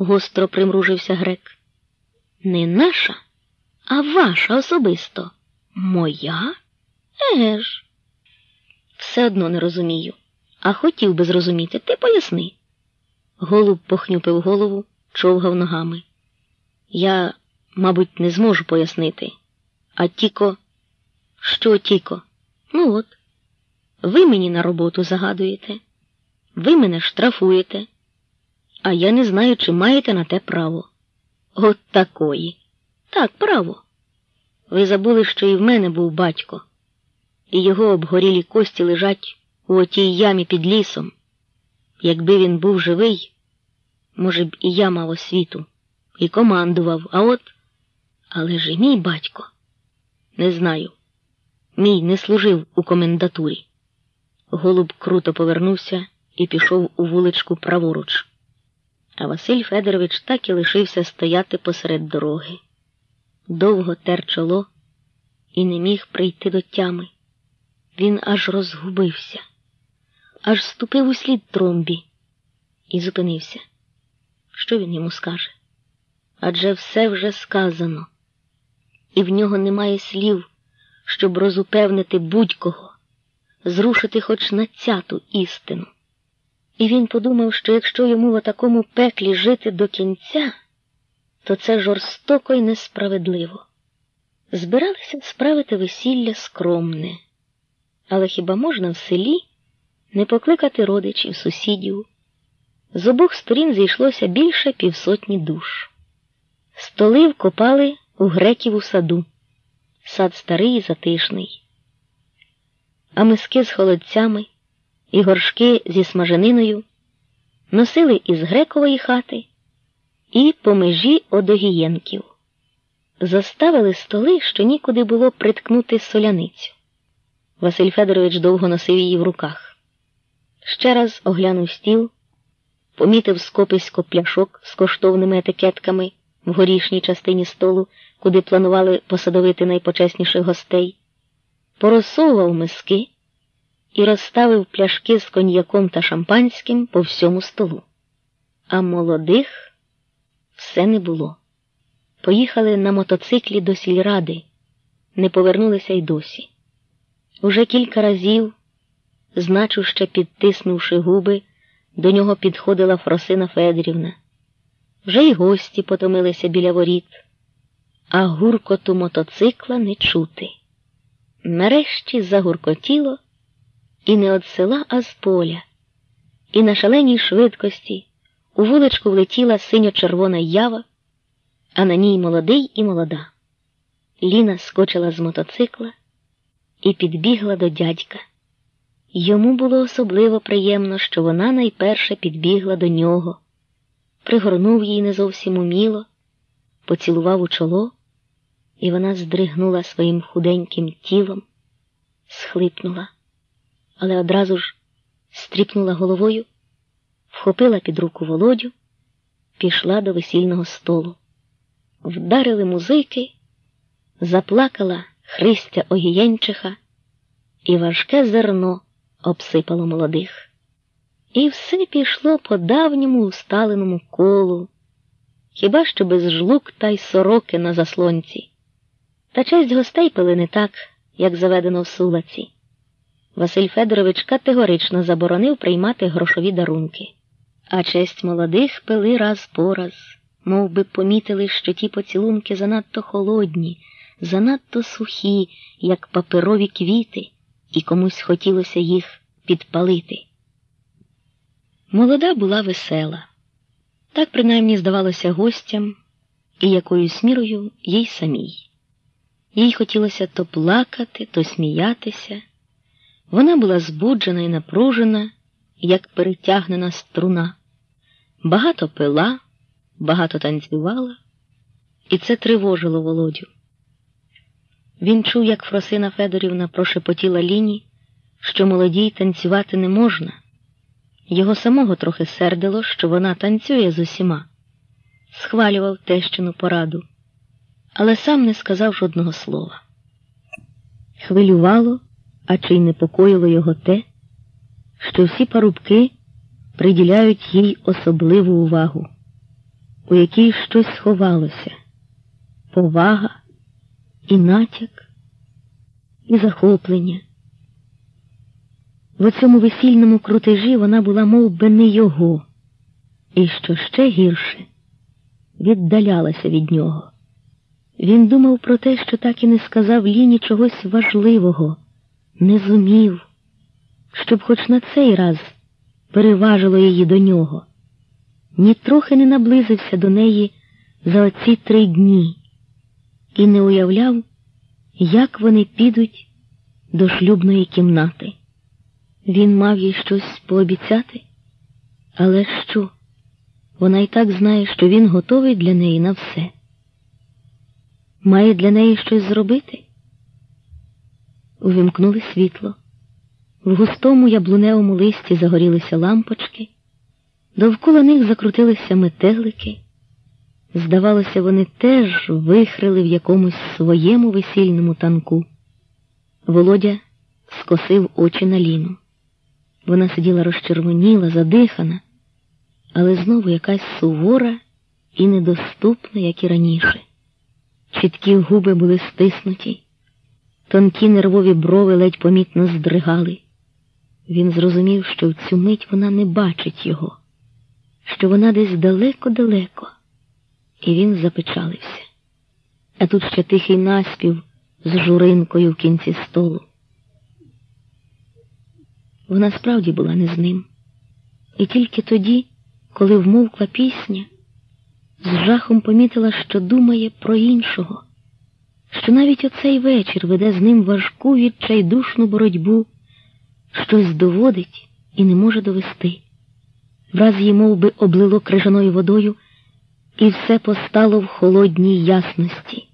гостро примружився грек. Не наша, а ваша особисто. Моя? Еге ж. Все одно не розумію, а хотів би зрозуміти, ти поясни. Голуб похнюпив голову, човгав ногами. Я, мабуть, не зможу пояснити. А тіко, що тіко? Ну от, ви мені на роботу загадуєте, ви мене штрафуєте, а я не знаю, чи маєте на те право. От такої. Так, право. Ви забули, що і в мене був батько, і його обгорілі кості лежать у отій ямі під лісом. Якби він був живий, може б, і я мав освіту, і командував, а от. Але ж і мій батько. Не знаю. Мій не служив у комендатурі. Голуб круто повернувся і пішов у вуличку праворуч. А Василь Федорович так і лишився стояти посеред дороги. Довго тер чоло і не міг прийти до тями. Він аж розгубився, аж ступив у слід тромбі і зупинився. Що він йому скаже? Адже все вже сказано, і в нього немає слів, щоб розупевнити будь-кого, зрушити хоч на цяту істину. І він подумав, що якщо йому в такому пеклі жити до кінця, то це жорстоко і несправедливо. Збиралися справити весілля скромне, але хіба можна в селі не покликати родичів, сусідів? З обох сторін зійшлося більше півсотні душ. Столи вкопали у греків у саду, сад старий і затишний, а миски з холодцями і горшки зі смажениною носили із грекової хати і по межі одогієнків. Заставили столи, що нікуди було приткнути соляницю. Василь Федорович довго носив її в руках. Ще раз оглянув стіл, помітив скописько пляшок з коштовними етикетками в горішній частині столу, куди планували посадовити найпочесніших гостей, порозсовував миски і розставив пляшки з коньяком та шампанським по всьому столу. А молодих все не було. Поїхали на мотоциклі до сільради, не повернулися й досі. Уже кілька разів, значуще підтиснувши губи, до нього підходила Фросина Федорівна. Вже й гості потомилися біля воріт, а гуркоту мотоцикла не чути. Нарешті загуркотіло і не од села, а з поля, і на шаленій швидкості у вуличку влетіла синьо-червона ява, а на ній молодий і молода. Ліна скочила з мотоцикла і підбігла до дядька. Йому було особливо приємно, що вона найперше підбігла до нього, пригорнув її не зовсім уміло, поцілував у чоло, і вона здригнула своїм худеньким тілом, схлипнула, але одразу ж стріпнула головою, вхопила під руку володю, пішла до весільного столу. Вдарили музики, заплакала Христя Огієнчиха, і важке зерно обсипало молодих. І все пішло по давньому усталеному колу, хіба що без жлук та й сороки на заслонці. Та честь гостей пили не так, як заведено в сулаці. Василь Федорович категорично заборонив приймати грошові дарунки, а честь молодих пили раз по раз, мов би помітили, що ті поцілунки занадто холодні, занадто сухі, як паперові квіти, і комусь хотілося їх підпалити. Молода була весела, так принаймні здавалося гостям і якоюсь мірою їй самій. Їй хотілося то плакати, то сміятися. Вона була збуджена і напружена, як перетягнена струна, багато пила, багато танцювала, і це тривожило Володю. Він чув, як Фросина Федорівна прошепотіла ліні, що молодій танцювати не можна. Його самого трохи сердило, що вона танцює з усіма, схвалював тещину пораду, але сам не сказав жодного слова. Хвилювало, а чи й непокоїло його те, що всі парубки приділяють їй особливу увагу. у якій щось сховалося повага і натяк, і захоплення. В цьому весільному крутежі вона була мов би, не його, і, що ще гірше, віддалялася від нього. Він думав про те, що так і не сказав Ліні чогось важливого, не зумів, щоб хоч на цей раз переважило її до нього, нітрохи не наблизився до неї за оці три дні і не уявляв, як вони підуть до шлюбної кімнати. Він мав їй щось пообіцяти, але що? Вона й так знає, що він готовий для неї на все. Має для неї щось зробити? Увімкнули світло. В густому яблуневому листі загорілися лампочки, довкола них закрутилися метелики. Здавалося, вони теж вихрили в якомусь своєму весільному танку. Володя скосив очі на Ліну. Вона сиділа розчервоніла, задихана, але знову якась сувора і недоступна, як і раніше. Чіткі губи були стиснуті, тонкі нервові брови ледь помітно здригали. Він зрозумів, що в цю мить вона не бачить його, що вона десь далеко-далеко, і він запечалився. А тут ще тихий наспів з журинкою в кінці столу. Вона справді була не з ним. І тільки тоді, коли вмовкла пісня, з жахом помітила, що думає про іншого, що навіть оцей вечір веде з ним важку відчайдушну боротьбу, щось доводить і не може довести. Враз її мов би, облило крижаною водою, і все постало в холодній ясності.